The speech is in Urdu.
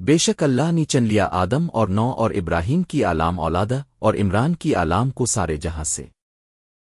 بے شک اللہ نے چن لیا آدم اور نو اور ابراہیم کی علام اولادہ اور عمران کی علام کو سارے جہاں سے۔